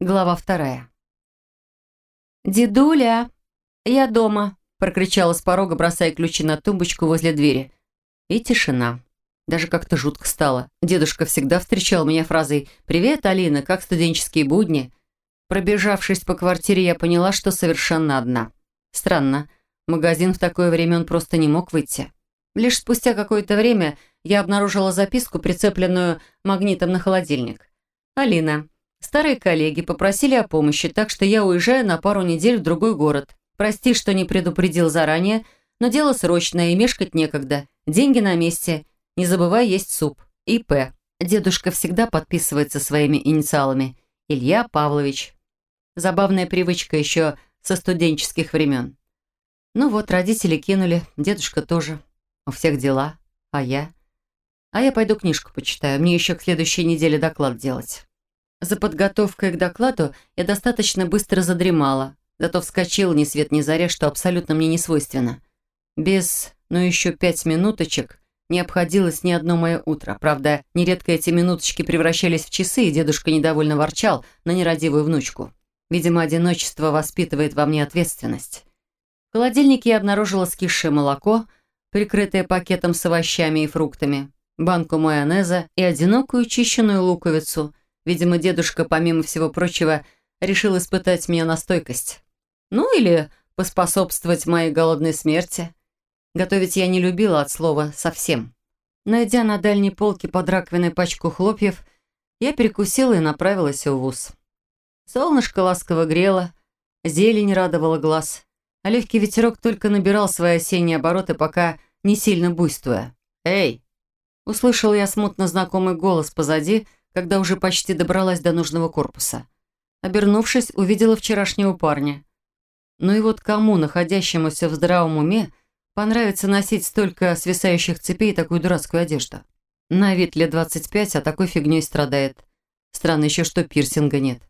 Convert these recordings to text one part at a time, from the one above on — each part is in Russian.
Глава вторая. «Дедуля, я дома», – прокричала с порога, бросая ключи на тумбочку возле двери. И тишина. Даже как-то жутко стало. Дедушка всегда встречал меня фразой «Привет, Алина, как студенческие будни?». Пробежавшись по квартире, я поняла, что совершенно одна. Странно. Магазин в такое время он просто не мог выйти. Лишь спустя какое-то время я обнаружила записку, прицепленную магнитом на холодильник. «Алина, Старые коллеги попросили о помощи, так что я уезжаю на пару недель в другой город. Прости, что не предупредил заранее, но дело срочное и мешкать некогда. Деньги на месте. Не забывай есть суп. И.П. Дедушка всегда подписывается своими инициалами. Илья Павлович. Забавная привычка еще со студенческих времен. Ну вот, родители кинули, дедушка тоже. У всех дела. А я? А я пойду книжку почитаю. Мне еще к следующей неделе доклад делать. За подготовкой к докладу я достаточно быстро задремала, зато вскочила ни свет ни заря, что абсолютно мне не свойственно. Без, ну еще пять минуточек не обходилось ни одно мое утро. Правда, нередко эти минуточки превращались в часы, и дедушка недовольно ворчал на нерадивую внучку. Видимо, одиночество воспитывает во мне ответственность. В холодильнике я обнаружила скисшее молоко, прикрытое пакетом с овощами и фруктами, банку майонеза и одинокую чищенную луковицу – Видимо, дедушка, помимо всего прочего, решил испытать меня на стойкость. Ну или поспособствовать моей голодной смерти. Готовить я не любила от слова «совсем». Найдя на дальней полке под раковиной пачку хлопьев, я перекусила и направилась в вуз. Солнышко ласково грело, зелень радовала глаз, а легкий ветерок только набирал свои осенние обороты, пока не сильно буйствуя. «Эй!» Услышал я смутно знакомый голос позади, когда уже почти добралась до нужного корпуса. Обернувшись, увидела вчерашнего парня. Ну и вот кому, находящемуся в здравом уме, понравится носить столько свисающих цепей и такую дурацкую одежду? На вид лет 25, а такой фигней страдает. Странно еще, что пирсинга нет.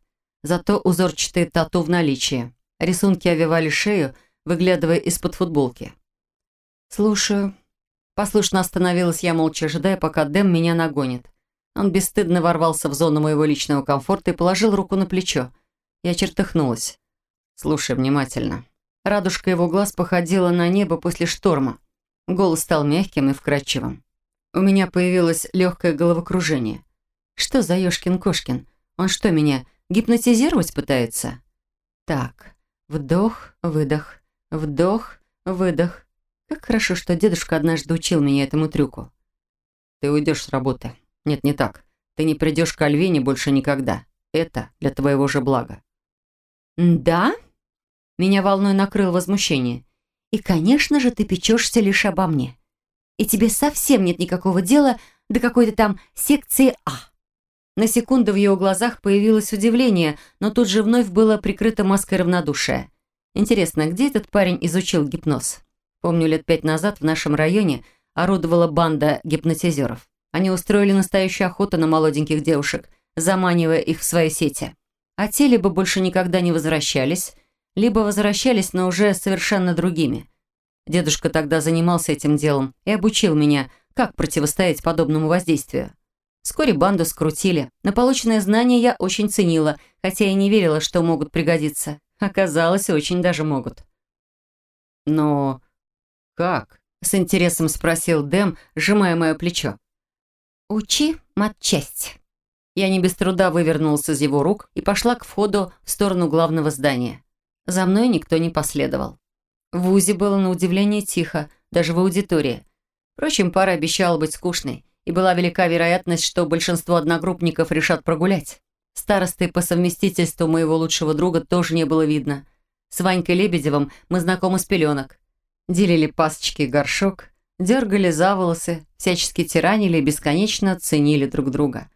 Зато узорчатые тату в наличии. Рисунки овивали шею, выглядывая из-под футболки. «Слушаю». Послушно остановилась я, молча ожидая, пока Дэм меня нагонит. Он бесстыдно ворвался в зону моего личного комфорта и положил руку на плечо. Я чертыхнулась. «Слушай внимательно». Радужка его глаз походила на небо после шторма. Голос стал мягким и вкрадчивым. У меня появилось легкое головокружение. Что за Ёшкин-Кошкин? Он что, меня гипнотизировать пытается? Так, вдох, выдох, вдох, выдох. Как хорошо, что дедушка однажды учил меня этому трюку. Ты уйдешь с работы. Нет, не так. Ты не придешь к Альвине больше никогда. Это для твоего же блага. Да? Меня волной накрыл возмущение. И, конечно же, ты печешься лишь обо мне. И тебе совсем нет никакого дела до какой-то там секции А. На секунду в его глазах появилось удивление, но тут же вновь было прикрыто маской равнодушия. Интересно, где этот парень изучил гипноз? Помню, лет пять назад в нашем районе орудовала банда гипнотизеров. Они устроили настоящую охоту на молоденьких девушек, заманивая их в свои сети. А те либо больше никогда не возвращались, либо возвращались, но уже совершенно другими. Дедушка тогда занимался этим делом и обучил меня, как противостоять подобному воздействию. Вскоре банду скрутили. На полученные знания я очень ценила, хотя и не верила, что могут пригодиться. Оказалось, очень даже могут. «Но как?» – с интересом спросил Дэм, сжимая мое плечо. «Учи матчасть». Я не без труда вывернулся из его рук и пошла к входу в сторону главного здания. За мной никто не последовал. В ВУЗе было на удивление тихо, даже в аудитории. Впрочем, пара обещала быть скучной, и была велика вероятность, что большинство одногруппников решат прогулять. Старосты по совместительству моего лучшего друга тоже не было видно. С Ванькой Лебедевым мы знакомы с пеленок. Делили пасочки и горшок, дергали за волосы, всячески тиранили и бесконечно ценили друг друга.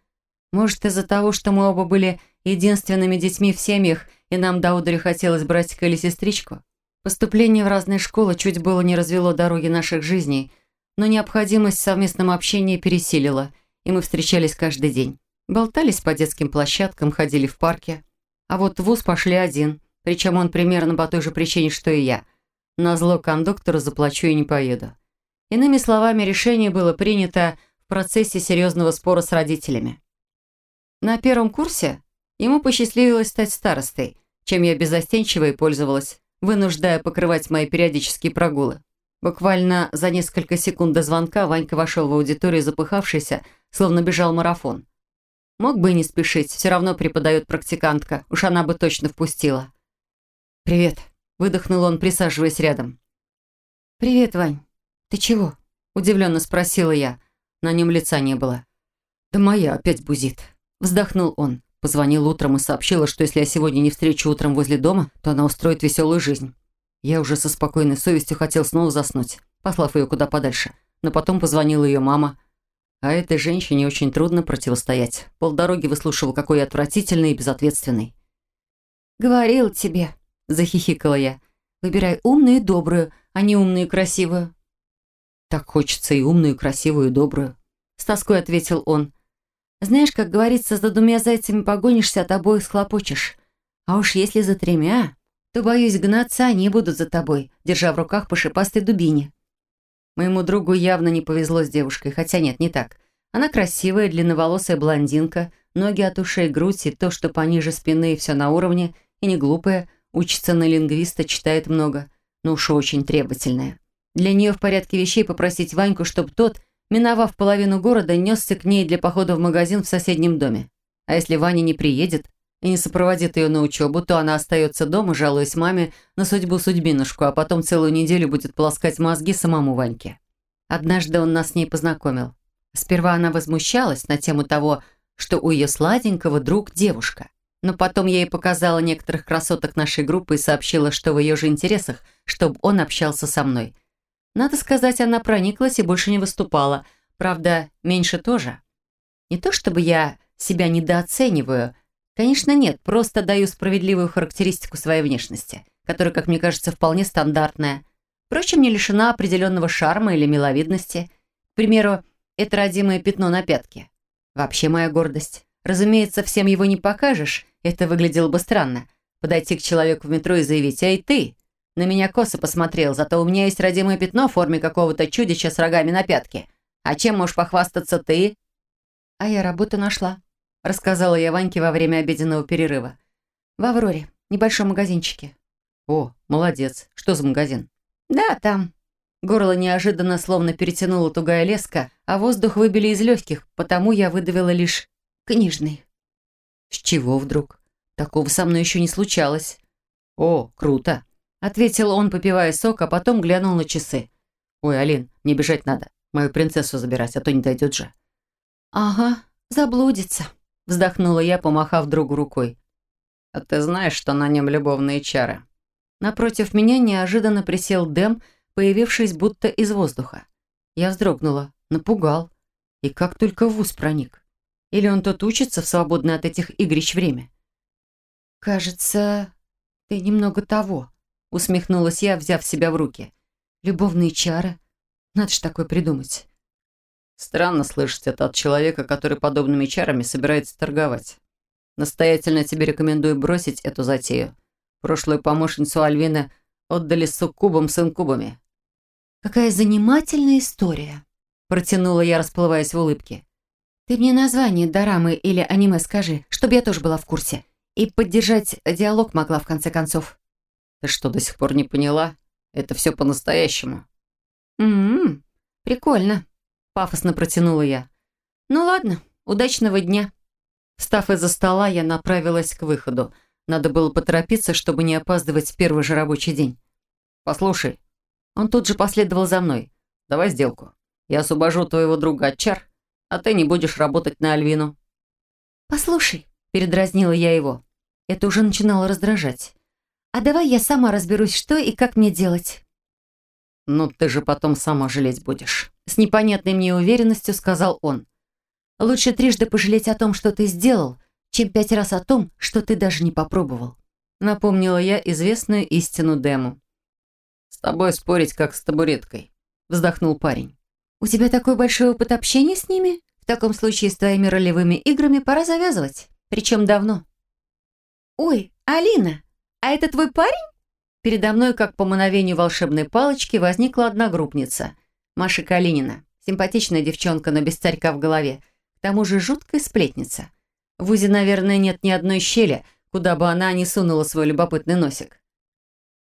Может, из-за того, что мы оба были единственными детьми в семьях, и нам до удары хотелось братика или сестричку? Поступление в разные школы чуть было не развело дороги наших жизней, но необходимость в совместном общении пересилила, и мы встречались каждый день. Болтались по детским площадкам, ходили в парке. А вот в ВУЗ пошли один, причем он примерно по той же причине, что и я. Назло кондуктору заплачу и не поеду. Иными словами, решение было принято в процессе серьезного спора с родителями. На первом курсе Ему посчастливилось стать старостой, чем я безостенчиво и пользовалась, вынуждая покрывать мои периодические прогулы. Буквально за несколько секунд до звонка Ванька вошел в аудиторию запыхавшийся, словно бежал марафон. Мог бы и не спешить, все равно преподает практикантка, уж она бы точно впустила. «Привет», — выдохнул он, присаживаясь рядом. «Привет, Вань. Ты чего?» — удивленно спросила я. На нем лица не было. «Да моя опять бузит», — вздохнул он. Позвонил утром и сообщила, что если я сегодня не встречу утром возле дома, то она устроит веселую жизнь. Я уже со спокойной совестью хотел снова заснуть, послав ее куда подальше. Но потом позвонила ее мама. А этой женщине очень трудно противостоять. Полдороги выслушивал, какой я отвратительный и безответственный. «Говорил тебе», — захихикала я. «Выбирай умную и добрую, а не умную и красивую». «Так хочется и умную, и красивую, и добрую», — с тоской ответил он. Знаешь, как говорится, за двумя зайцами погонишься, от обоих схлопочешь. А уж если за тремя, то, боюсь, гнаться они будут за тобой, держа в руках по шипастой дубине. Моему другу явно не повезло с девушкой, хотя нет, не так. Она красивая, длинноволосая блондинка, ноги от ушей, грудь и то, что пониже спины, все на уровне, и не глупая, учится на лингвиста, читает много, но уж очень требовательная. Для нее в порядке вещей попросить Ваньку, чтобы тот миновав половину города, несся к ней для похода в магазин в соседнем доме. А если Ваня не приедет и не сопроводит ее на учебу, то она остается дома, жалуясь маме на судьбу-судьбинушку, а потом целую неделю будет полоскать мозги самому Ваньке. Однажды он нас с ней познакомил. Сперва она возмущалась на тему того, что у ее сладенького друг девушка. Но потом я ей показала некоторых красоток нашей группы и сообщила, что в ее же интересах, чтобы он общался со мной – надо сказать, она прониклась и больше не выступала. Правда, меньше тоже. Не то чтобы я себя недооцениваю. Конечно, нет, просто даю справедливую характеристику своей внешности, которая, как мне кажется, вполне стандартная. Впрочем, не лишена определенного шарма или миловидности. К примеру, это родимое пятно на пятке. Вообще моя гордость. Разумеется, всем его не покажешь, это выглядело бы странно. Подойти к человеку в метро и заявить «Эй, ты!» На меня косо посмотрел, зато у меня есть родимое пятно в форме какого-то чудища с рогами на пятке. А чем можешь похвастаться ты?» «А я работу нашла», — рассказала я Ваньке во время обеденного перерыва. «В Авроре, небольшом магазинчике». «О, молодец. Что за магазин?» «Да, там». Горло неожиданно словно перетянула тугая леска, а воздух выбили из легких, потому я выдавила лишь «книжный». «С чего вдруг? Такого со мной еще не случалось». «О, круто!» Ответил он, попивая сок, а потом глянул на часы. «Ой, Алин, мне бежать надо. Мою принцессу забирать, а то не дойдет же». «Ага, заблудится», — вздохнула я, помахав другу рукой. «А ты знаешь, что на нем любовные чары?» Напротив меня неожиданно присел Дэм, появившись будто из воздуха. Я вздрогнула, напугал. И как только в ус проник. Или он тут учится в свободное от этих игрищ время? «Кажется, ты немного того», Усмехнулась я, взяв себя в руки. Любовные чары? Надо ж такое придумать. Странно слышать это от человека, который подобными чарами собирается торговать. Настоятельно тебе рекомендую бросить эту затею. Прошлую помощницу Альвины отдали с суккубом с инкубами. «Какая занимательная история», — протянула я, расплываясь в улыбке. «Ты мне название дорамы или аниме скажи, чтобы я тоже была в курсе. И поддержать диалог могла, в конце концов». Ты что, до сих пор не поняла? Это все по-настоящему. «М-м, прикольно», — пафосно протянула я. «Ну ладно, удачного дня». Встав из-за стола, я направилась к выходу. Надо было поторопиться, чтобы не опаздывать в первый же рабочий день. «Послушай». Он тут же последовал за мной. «Давай сделку. Я освобожу твоего друга от чар, а ты не будешь работать на Альвину». «Послушай», — передразнила я его. Это уже начинало раздражать. А давай я сама разберусь, что и как мне делать». «Ну, ты же потом сама жалеть будешь», — с непонятной мне уверенностью сказал он. «Лучше трижды пожалеть о том, что ты сделал, чем пять раз о том, что ты даже не попробовал», — напомнила я известную истину Дему. «С тобой спорить, как с табуреткой», — вздохнул парень. «У тебя такой большой опыт общения с ними? В таком случае с твоими ролевыми играми пора завязывать. Причем давно». «Ой, Алина!» «А это твой парень?» Передо мной, как по мановению волшебной палочки, возникла одногруппница. Маша Калинина. Симпатичная девчонка, но без царька в голове. К тому же жуткая сплетница. В УЗИ, наверное, нет ни одной щели, куда бы она не сунула свой любопытный носик.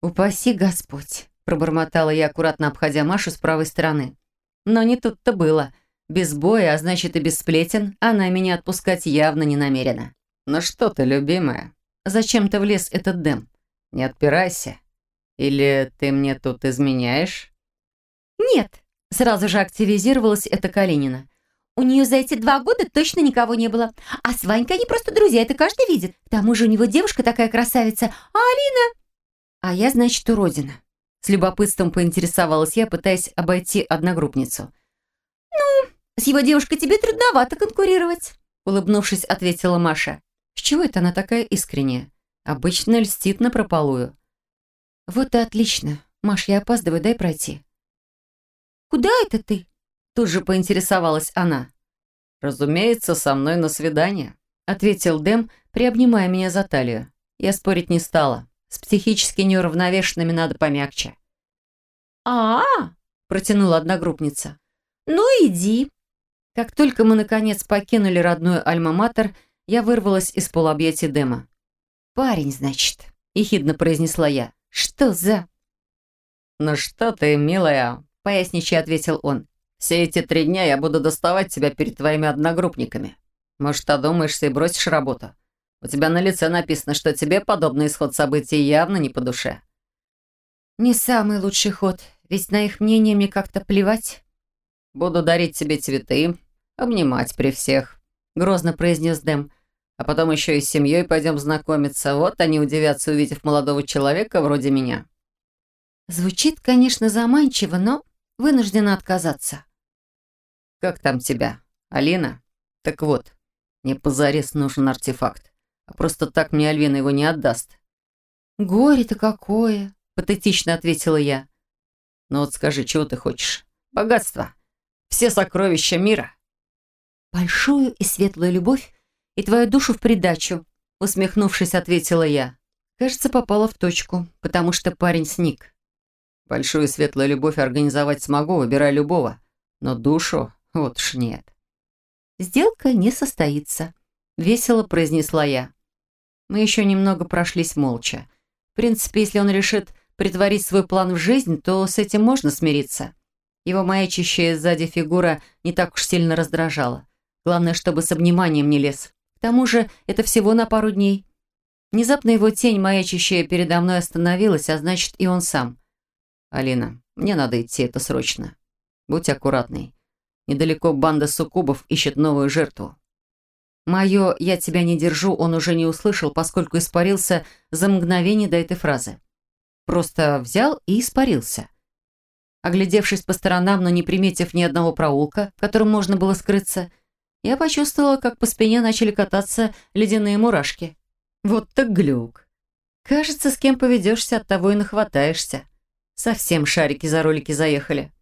«Упаси Господь», – пробормотала я, аккуратно обходя Машу с правой стороны. Но не тут-то было. Без боя, а значит и без сплетен, она меня отпускать явно не намерена. «Ну что ты, любимая?» «Зачем-то влез этот Дэм?» «Не отпирайся. Или ты мне тут изменяешь?» «Нет», – сразу же активизировалась эта Калинина. У нее за эти два года точно никого не было. А с Ванькой они просто друзья, это каждый видит. К тому же у него девушка такая красавица, а Алина... А я, значит, уродина. С любопытством поинтересовалась я, пытаясь обойти одногруппницу. «Ну, с его девушкой тебе трудновато конкурировать», улыбнувшись, ответила Маша. «С чего это она такая искренняя? Обычно льстит на прополую». «Вот и отлично. Маш, я опаздываю, дай пройти». «Куда это ты?» Тут же поинтересовалась она. «Разумеется, со мной на свидание», ответил Дэм, приобнимая меня за талию. Я спорить не стала. С психически неуравновешенными надо помягче. а, -а, -а протянула одногруппница. «Ну, иди». Как только мы, наконец, покинули родную Альма-Матер, я вырвалась из полуобъятий Дэма. «Парень, значит», — ехидно произнесла я. «Что за...» «Ну что ты, милая», — поясничай ответил он. Все эти три дня я буду доставать тебя перед твоими одногруппниками. Может, одумаешься и бросишь работу? У тебя на лице написано, что тебе подобный исход событий явно не по душе». «Не самый лучший ход, ведь на их мнение мне как-то плевать». «Буду дарить тебе цветы, обнимать при всех», — грозно произнес Дэм. «А потом еще и с семьей пойдем знакомиться. Вот они удивятся, увидев молодого человека вроде меня». Звучит, конечно, заманчиво, но вынуждена отказаться. «Как там тебя? Алина? Так вот, мне позарез нужен артефакт. А просто так мне Альвина его не отдаст». «Горе-то какое!» — патетично ответила я. «Ну вот скажи, чего ты хочешь? Богатство. Все сокровища мира». «Большую и светлую любовь и твою душу в придачу», — усмехнувшись, ответила я. Кажется, попала в точку, потому что парень сник. «Большую светлую любовь организовать смогу, выбирай любого. Но душу вот уж нет. «Сделка не состоится», — весело произнесла я. Мы еще немного прошлись молча. В принципе, если он решит притворить свой план в жизнь, то с этим можно смириться. Его маячащая сзади фигура не так уж сильно раздражала. Главное, чтобы с обниманием не лез. К тому же это всего на пару дней. Внезапно его тень, маячащая передо мной, остановилась, а значит и он сам. «Алина, мне надо идти, это срочно. Будь аккуратной. Недалеко банда суккубов ищет новую жертву. Мое «я тебя не держу» он уже не услышал, поскольку испарился за мгновение до этой фразы. Просто взял и испарился. Оглядевшись по сторонам, но не приметив ни одного проулка, в можно было скрыться, я почувствовала, как по спине начали кататься ледяные мурашки. Вот так глюк. Кажется, с кем поведешься, от того и нахватаешься. Совсем шарики за ролики заехали.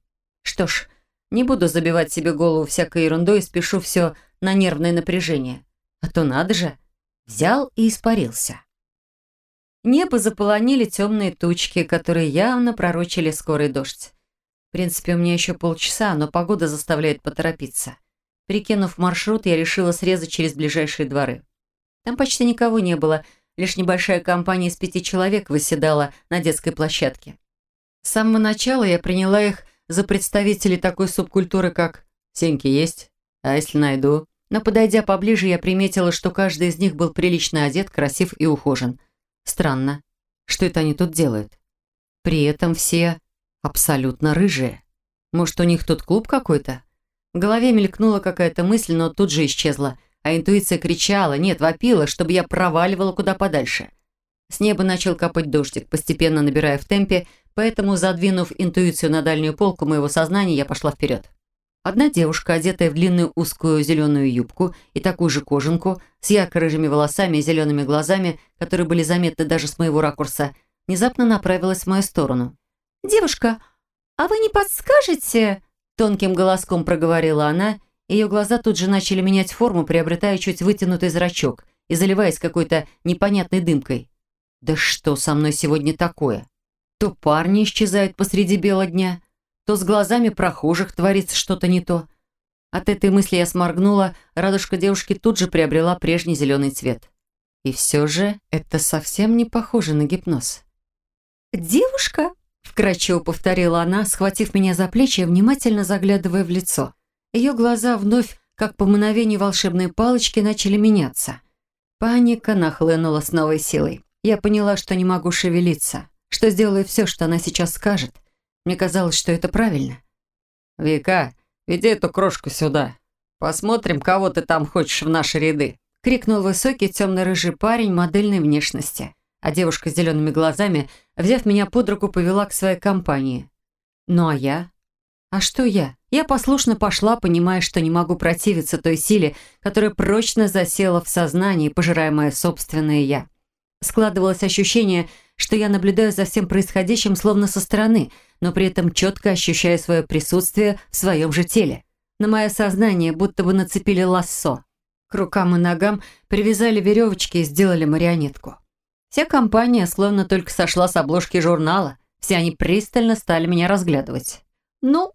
Что ж, не буду забивать себе голову всякой ерундой и спешу все на нервное напряжение. А то надо же. Взял и испарился. Небо заполонили темные тучки, которые явно пророчили скорый дождь. В принципе, у меня еще полчаса, но погода заставляет поторопиться. Прикинув маршрут, я решила срезать через ближайшие дворы. Там почти никого не было, лишь небольшая компания из пяти человек выседала на детской площадке. С самого начала я приняла их за представителей такой субкультуры, как «Сеньки есть? А если найду?» Но, подойдя поближе, я приметила, что каждый из них был прилично одет, красив и ухожен. Странно. Что это они тут делают? При этом все абсолютно рыжие. Может, у них тут клуб какой-то? В голове мелькнула какая-то мысль, но тут же исчезла, а интуиция кричала, нет, вопила, чтобы я проваливала куда подальше. С неба начал капать дождик, постепенно набирая в темпе, Поэтому, задвинув интуицию на дальнюю полку моего сознания, я пошла вперед. Одна девушка, одетая в длинную узкую зеленую юбку и такую же кожанку, с ярко-рыжими волосами и зелеными глазами, которые были заметны даже с моего ракурса, внезапно направилась в мою сторону. «Девушка, а вы не подскажете?» Тонким голоском проговорила она, ее глаза тут же начали менять форму, приобретая чуть вытянутый зрачок и заливаясь какой-то непонятной дымкой. «Да что со мной сегодня такое?» То парни исчезают посреди бела дня, то с глазами прохожих творится что-то не то. От этой мысли я сморгнула, радужка девушки тут же приобрела прежний зеленый цвет. И все же это совсем не похоже на гипноз. «Девушка?» – вкратчиво повторила она, схватив меня за плечи и внимательно заглядывая в лицо. Ее глаза вновь, как по мановению волшебной палочки, начали меняться. Паника нахлынула с новой силой. Я поняла, что не могу шевелиться, что сделаю все, что она сейчас скажет. Мне казалось, что это правильно. «Вика, веди эту крошку сюда. Посмотрим, кого ты там хочешь в наши ряды», — крикнул высокий темно-рыжий парень модельной внешности. А девушка с зелеными глазами, взяв меня под руку, повела к своей компании. Ну а я? А что я? Я послушно пошла, понимая, что не могу противиться той силе, которая прочно засела в сознании, пожирая мое собственное «я». Складывалось ощущение, что я наблюдаю за всем происходящим словно со стороны, но при этом четко ощущаю свое присутствие в своем же теле. На мое сознание будто бы нацепили лассо. К рукам и ногам привязали веревочки и сделали марионетку. Вся компания словно только сошла с обложки журнала. Все они пристально стали меня разглядывать. «Ну,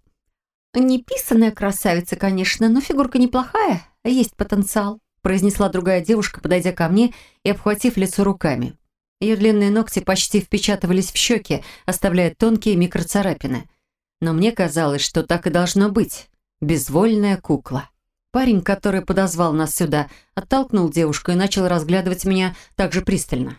не писаная красавица, конечно, но фигурка неплохая, есть потенциал», произнесла другая девушка, подойдя ко мне и обхватив лицо руками. Ее длинные ногти почти впечатывались в щеки, оставляя тонкие микроцарапины. Но мне казалось, что так и должно быть. Безвольная кукла. Парень, который подозвал нас сюда, оттолкнул девушку и начал разглядывать меня так же пристально.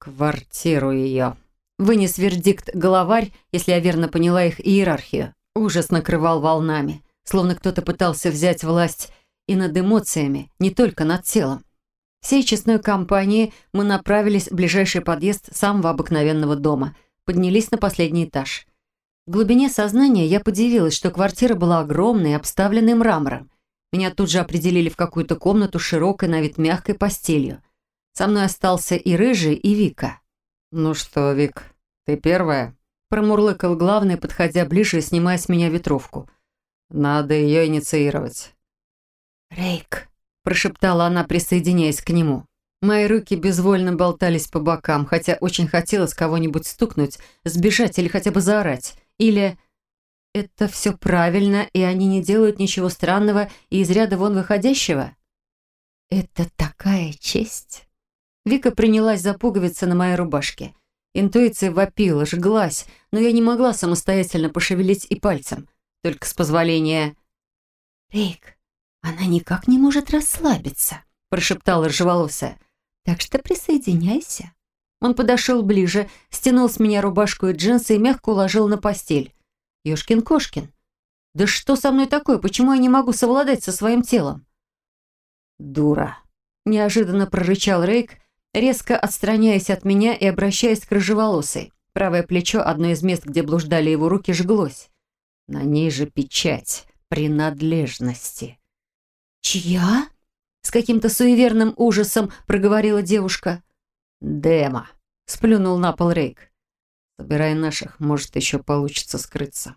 «Квартиру ее», — вынес вердикт главарь, если я верно поняла их иерархию. Ужас накрывал волнами, словно кто-то пытался взять власть и над эмоциями, не только над телом. Всей честной компанией мы направились в ближайший подъезд самого обыкновенного дома, поднялись на последний этаж. В глубине сознания я подивилась, что квартира была огромной, обставленной мрамором. Меня тут же определили в какую-то комнату широкой, на вид мягкой постелью. Со мной остался и Рыжий, и Вика. «Ну что, Вик, ты первая?» Промурлыкал главный, подходя ближе и снимая с меня ветровку. «Надо ее инициировать». «Рейк», – прошептала она, присоединяясь к нему. Мои руки безвольно болтались по бокам, хотя очень хотелось кого-нибудь стукнуть, сбежать или хотя бы заорать. Или «Это все правильно, и они не делают ничего странного и из ряда вон выходящего?» «Это такая честь!» Вика принялась за пуговицы на моей рубашке. Интуиция вопила, жглась, но я не могла самостоятельно пошевелить и пальцем. Только с позволения... «Рейк, она никак не может расслабиться», – прошептала рыжеволосая. «Так что присоединяйся». Он подошел ближе, стянул с меня рубашку и джинсы и мягко уложил на постель. Ёшкин-кошкин. Да что со мной такое? Почему я не могу совладать со своим телом? Дура. Неожиданно прорычал Рейк, резко отстраняясь от меня и обращаясь к рыжеволосой. Правое плечо, одно из мест, где блуждали его руки, жглось. На ней же печать принадлежности. «Чья?» — с каким-то суеверным ужасом проговорила девушка. «Дема», — сплюнул на пол Рейк. «Собирай наших, может, еще получится скрыться».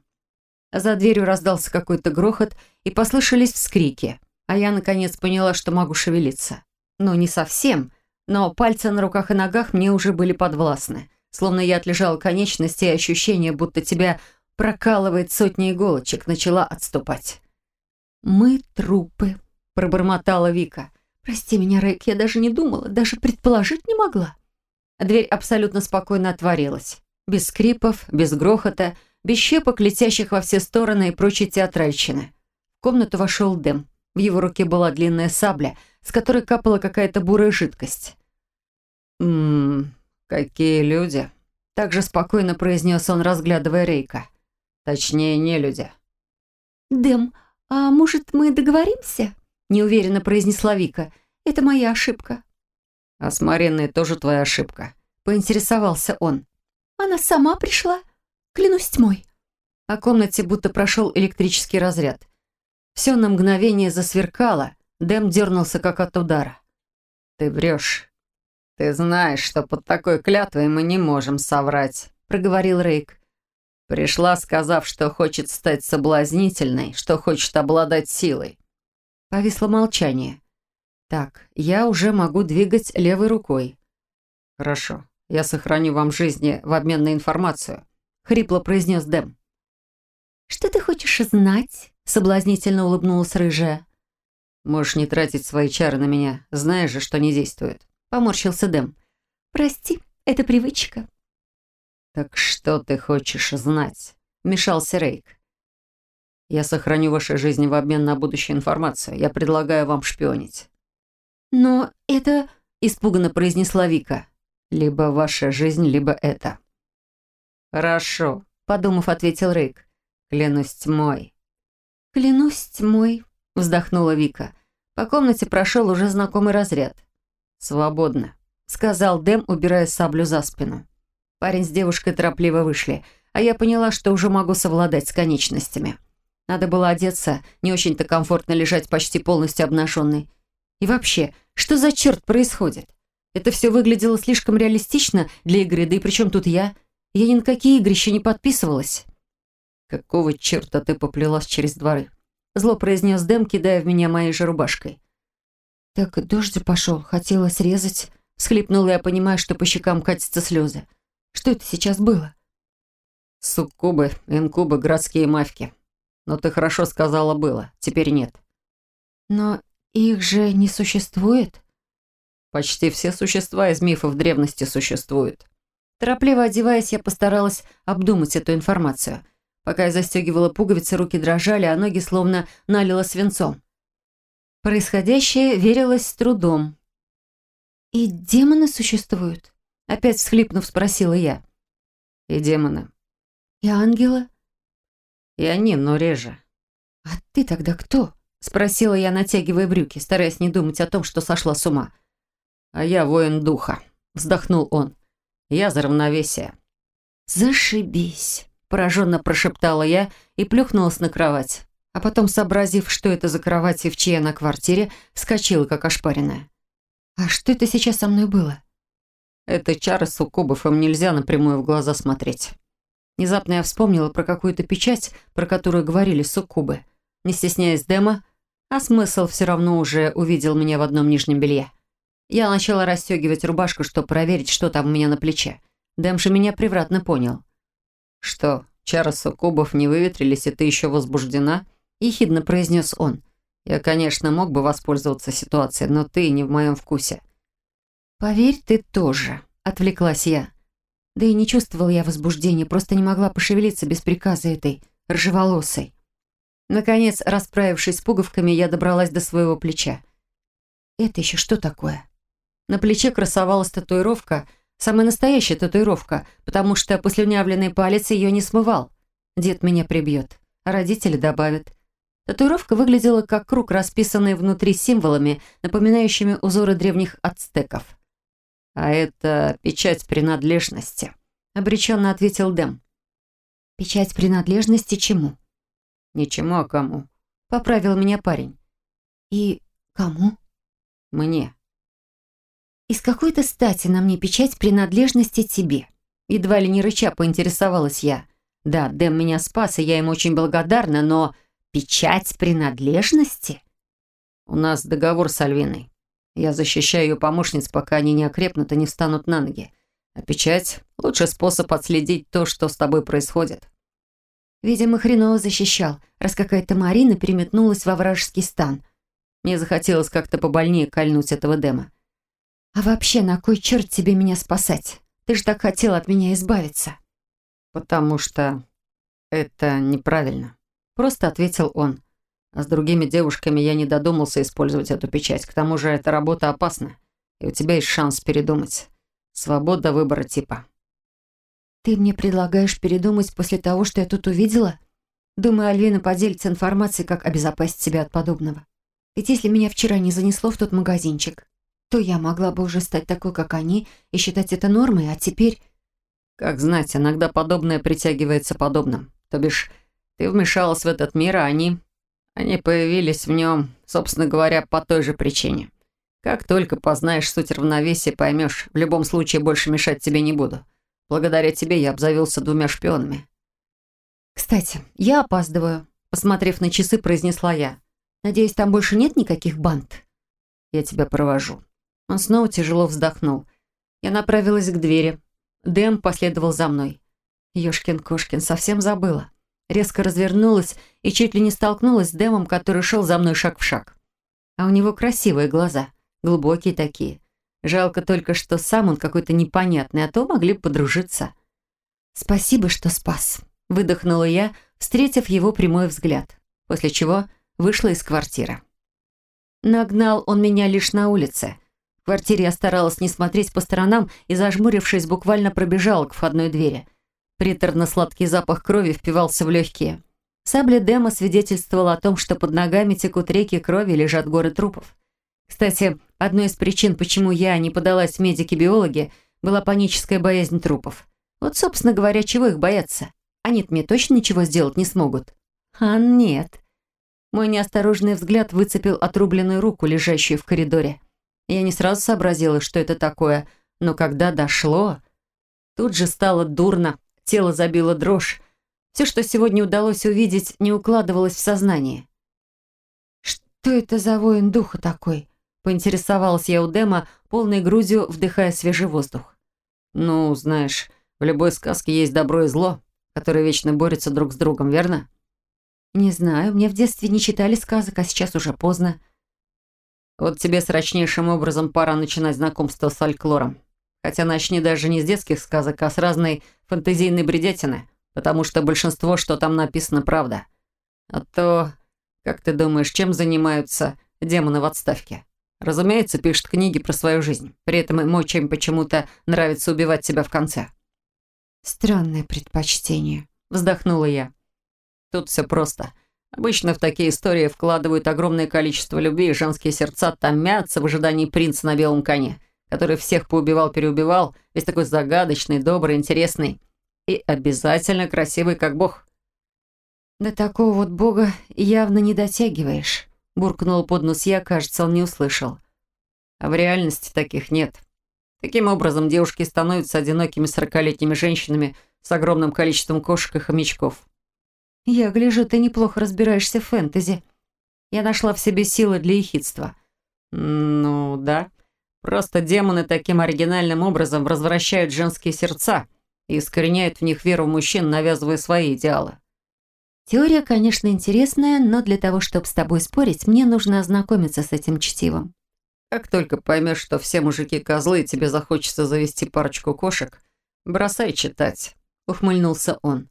За дверью раздался какой-то грохот, и послышались вскрики, а я, наконец, поняла, что могу шевелиться. Ну, не совсем, но пальцы на руках и ногах мне уже были подвластны, словно я отлежала конечности, и ощущение, будто тебя прокалывает сотни иголочек, начала отступать. «Мы трупы», — пробормотала Вика. «Прости меня, Рэйк, я даже не думала, даже предположить не могла». Дверь абсолютно спокойно отворилась. Без скрипов, без грохота, без щепок, летящих во все стороны и прочей театральщины. В комнату вошел Дэм. В его руке была длинная сабля, с которой капала какая-то бурая жидкость. «Ммм, какие люди!» Так же спокойно произнес он, разглядывая Рейка. Точнее, не люди. «Дэм, а может, мы договоримся?» неуверенно произнесла Вика. «Это моя ошибка». «А с Мариной тоже твоя ошибка», — поинтересовался он. «Она сама пришла. Клянусь тьмой». По комнате будто прошел электрический разряд. Все на мгновение засверкало. Дэм дернулся, как от удара. «Ты врешь. Ты знаешь, что под такой клятвой мы не можем соврать», — проговорил Рейк. Пришла, сказав, что хочет стать соблазнительной, что хочет обладать силой. Повисло молчание. Так, я уже могу двигать левой рукой. Хорошо, я сохраню вам жизни в обмен на информацию, хрипло произнес Дэм. Что ты хочешь знать? Соблазнительно улыбнулась рыжая. «Можешь не тратить свои чары на меня. Знаешь же, что не действует». Поморщился Дэм. «Прости, это привычка». «Так что ты хочешь знать?» Вмешался Рейк. «Я сохраню ваши жизни в обмен на будущую информацию. Я предлагаю вам шпионить». «Но это...» — испуганно произнесла Вика. «Либо ваша жизнь, либо это». «Хорошо», — подумав, ответил Рейк. «Клянусь тьмой». «Клянусь тьмой», — вздохнула Вика. По комнате прошел уже знакомый разряд. «Свободно», — сказал Дэм, убирая саблю за спину. Парень с девушкой торопливо вышли, а я поняла, что уже могу совладать с конечностями. Надо было одеться, не очень-то комфортно лежать почти полностью обнаженной. И вообще, что за черт происходит? Это все выглядело слишком реалистично для игры, да и причем тут я? Я ни на какие игры еще не подписывалась. «Какого черта ты поплелась через дворы?» Зло произнес Дэм, кидая в меня моей же рубашкой. «Так дождь пошел, хотела срезать». Схлипнула я, понимая, что по щекам катятся слезы. «Что это сейчас было?» «Суккубы, инкубы, городские мавки. Но ты хорошо сказала «было», теперь нет». «Но их же не существует?» «Почти все существа из мифов древности существуют». Торопливо одеваясь, я постаралась обдумать эту информацию – Пока я застегивала пуговицы, руки дрожали, а ноги словно налило свинцом. Происходящее верилось с трудом. «И демоны существуют?» Опять всхлипнув, спросила я. «И демоны». «И ангелы?» «И они, но реже». «А ты тогда кто?» Спросила я, натягивая брюки, стараясь не думать о том, что сошла с ума. «А я воин духа», — вздохнул он. «Я за равновесие». «Зашибись!» Пораженно прошептала я и плюхнулась на кровать. А потом, сообразив, что это за кровать и в чьей она квартире, вскочила, как ошпаренная. «А что это сейчас со мной было?» «Это чары суккубов, им нельзя напрямую в глаза смотреть». Внезапно я вспомнила про какую-то печать, про которую говорили суккубы. Не стесняясь дема, а смысл все равно уже увидел меня в одном нижнем белье. Я начала расстегивать рубашку, чтобы проверить, что там у меня на плече. Дэм же меня превратно понял. «Что, чары суккубов не выветрились, и ты еще возбуждена?» – ехидно произнес он. «Я, конечно, мог бы воспользоваться ситуацией, но ты не в моем вкусе». «Поверь, ты тоже», – отвлеклась я. Да и не чувствовала я возбуждения, просто не могла пошевелиться без приказа этой рыжеволосой. Наконец, расправившись с пуговками, я добралась до своего плеча. «Это еще что такое?» На плече красовалась татуировка – Самая настоящая татуировка, потому что послюнявленный палец ее не смывал. Дед меня прибьет, а родители добавят. Татуировка выглядела как круг, расписанный внутри символами, напоминающими узоры древних ацтеков. «А это печать принадлежности», — обреченно ответил Дэм. «Печать принадлежности чему?» «Ничему, а кому?» — поправил меня парень. «И кому?» «Мне». «Из какой-то стати на мне печать принадлежности тебе?» Едва ли не рыча поинтересовалась я. «Да, Дэм меня спас, и я ему очень благодарна, но печать принадлежности?» «У нас договор с Альвиной. Я защищаю ее помощниц, пока они не окрепнут и не встанут на ноги. А печать — лучший способ отследить то, что с тобой происходит». Видимо, хреново защищал, раз какая-то Марина переметнулась во вражеский стан. Мне захотелось как-то побольнее кольнуть этого Дэма. «А вообще, на кой черт тебе меня спасать? Ты же так хотел от меня избавиться». «Потому что это неправильно», — просто ответил он. «А с другими девушками я не додумался использовать эту печать. К тому же эта работа опасна, и у тебя есть шанс передумать. Свобода выбора типа». «Ты мне предлагаешь передумать после того, что я тут увидела?» Думаю, Альвина поделится информацией, как обезопасить себя от подобного. Ведь если меня вчера не занесло в тот магазинчик, то я могла бы уже стать такой, как они, и считать это нормой, а теперь... Как знать, иногда подобное притягивается подобным. То бишь, ты вмешалась в этот мир, а они... Они появились в нем, собственно говоря, по той же причине. Как только познаешь суть равновесия, поймешь, в любом случае больше мешать тебе не буду. Благодаря тебе я обзавелся двумя шпионами. «Кстати, я опаздываю», — посмотрев на часы, произнесла я. «Надеюсь, там больше нет никаких банд?» «Я тебя провожу», он снова тяжело вздохнул. Я направилась к двери. Дэм последовал за мной. Ёшкин-кошкин, совсем забыла. резко развернулась и чуть ли не столкнулась с Дэмом, который шел за мной шаг в шаг. А у него красивые глаза, глубокие такие. Жалко только, что сам он какой-то непонятный, а то могли бы подружиться. «Спасибо, что спас», — выдохнула я, встретив его прямой взгляд, после чего вышла из квартиры. Нагнал он меня лишь на улице. В квартире я старалась не смотреть по сторонам и, зажмурившись, буквально пробежала к входной двери. Приторно-сладкий запах крови впивался в легкие. Сабля Дема свидетельствовала о том, что под ногами текут реки крови и лежат горы трупов. Кстати, одной из причин, почему я не подалась в медики-биологи, была паническая боязнь трупов. Вот, собственно говоря, чего их бояться? Они-то мне точно ничего сделать не смогут. А нет. Мой неосторожный взгляд выцепил отрубленную руку, лежащую в коридоре. Я не сразу сообразила, что это такое, но когда дошло, тут же стало дурно, тело забило дрожь. Все, что сегодня удалось увидеть, не укладывалось в сознание. «Что это за воин духа такой?» Поинтересовалась я у Дэма, полной грудью вдыхая свежий воздух. «Ну, знаешь, в любой сказке есть добро и зло, которые вечно борются друг с другом, верно?» «Не знаю, мне в детстве не читали сказок, а сейчас уже поздно». Вот тебе срочнейшим образом пора начинать знакомство с фольклором. Хотя начни даже не с детских сказок, а с разной фантазийной бредятины, потому что большинство, что там написано, правда. А то, как ты думаешь, чем занимаются демоны в отставке? Разумеется, пишут книги про свою жизнь. При этом им очень почему-то нравится убивать себя в конце. «Странное предпочтение», — вздохнула я. Тут все просто. Обычно в такие истории вкладывают огромное количество любви, и женские сердца томятся в ожидании принца на белом коне, который всех поубивал-переубивал, весь такой загадочный, добрый, интересный и обязательно красивый, как бог. «До такого вот бога явно не дотягиваешь», — буркнул под нос я, кажется, он не услышал. А в реальности таких нет. Таким образом, девушки становятся одинокими сорокалетними женщинами с огромным количеством кошек и хомячков. «Я гляжу, ты неплохо разбираешься в фэнтези». Я нашла в себе силы для ехидства. «Ну, да. Просто демоны таким оригинальным образом возвращают женские сердца и искореняют в них веру мужчин, навязывая свои идеалы». «Теория, конечно, интересная, но для того, чтобы с тобой спорить, мне нужно ознакомиться с этим чтивом». «Как только поймешь, что все мужики козлы, и тебе захочется завести парочку кошек, бросай читать», — ухмыльнулся он.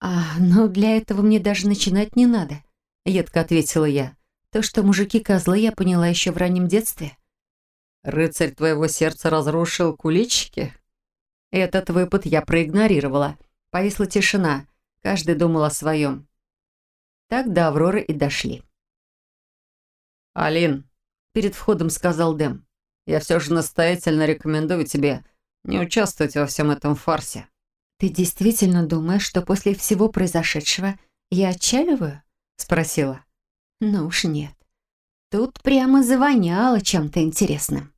«А, но для этого мне даже начинать не надо», — едко ответила я. «То, что мужики козлы, я поняла еще в раннем детстве». «Рыцарь твоего сердца разрушил куличики?» Этот выпад я проигнорировала. Повисла тишина. Каждый думал о своем. Так до Авроры и дошли. «Алин», — перед входом сказал Дэм, «я все же настоятельно рекомендую тебе не участвовать во всем этом фарсе». «Ты действительно думаешь, что после всего произошедшего я отчаливаю?» — спросила. «Ну уж нет. Тут прямо завоняло чем-то интересным».